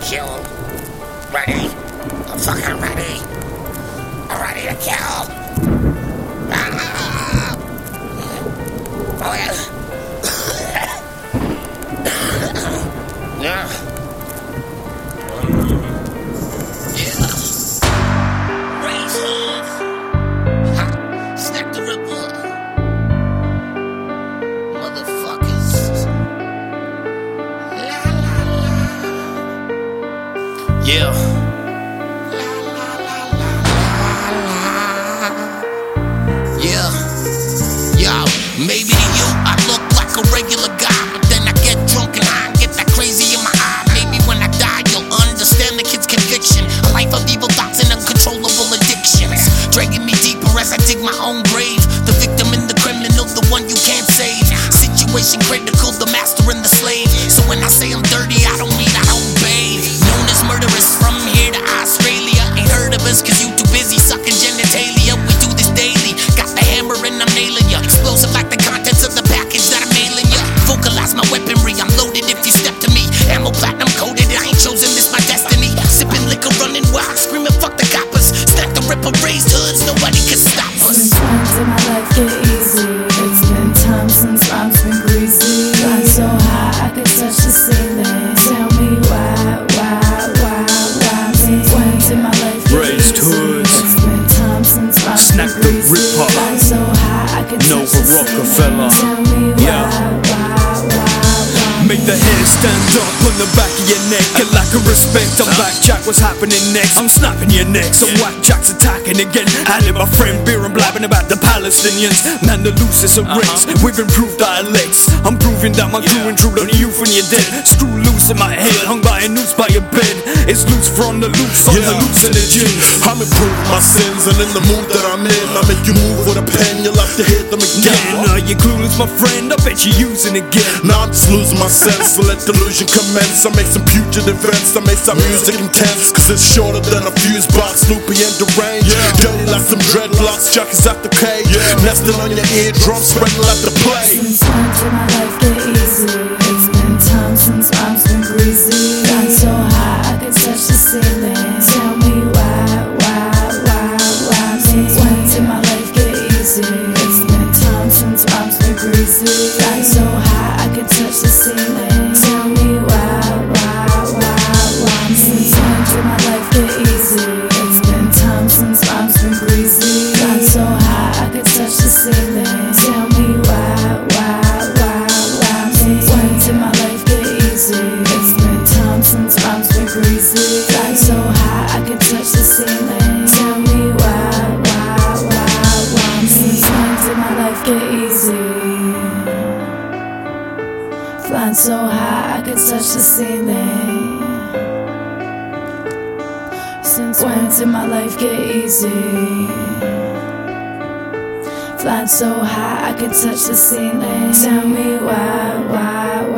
kill. Ready? I'm fucking ready. I'm ready to kill. Yeah. Yeah. Yo, maybe to you I look like a regular guy, but then I get drunk and I get that crazy in my eye. Maybe when I die, you'll understand the kid's conviction. A life of evil thoughts and uncontrollable addictions. Dragging me deeper as I dig my own grave. The victim and the criminal, the one you can't save. Situation critical, the master and the slave. So when I say I'm dirty, I don't in my easy. It's been time since rhymes been greasy. Flying so high I could touch the ceiling. Tell me why, why, why, why me? Times in my life get Raised easy. hoods. It's been time since rhymes Snack been the. Ripper. So high I could Nova touch the Rockafeller. Tell me why, Yeah. why, why, why Make the hair stand up on the back of your neck. Lack of respect. I'm back, Jack. What's happening next? I'm snapping your neck. Some whack Jack's attacking again. Handing my friend beer and blabbing about the Palestinians. Man, the loosest of rings. We've improved dialects. I'm proving that my crew intrude on you when you're dead. Screw loose in my head, hung by a noose by your bed. It's loose from the loose, on the loose in the gym. I'm improving my sins and in the mood that I'm in, I make you move with a pen. You'll have to hit them Yeah, again. no, you're clueless, my friend. I bet you're using again. Now I'm just losing my sense, so let delusion commence. I make some fugitive events, I make some music intense, cause it's shorter than a fuse box, loopy and deranged. Dirty like some dreadlocks, Chuck is at the K. Nesting on your eardrum, spreading like the plague. Flying so high I could touch the ceiling. Tell me why, why, why, why me? Times in my life get easy. Flying so high I could touch the ceiling. Since when did my life get easy? Flying so high I could touch the ceiling. Tell me why, why, why?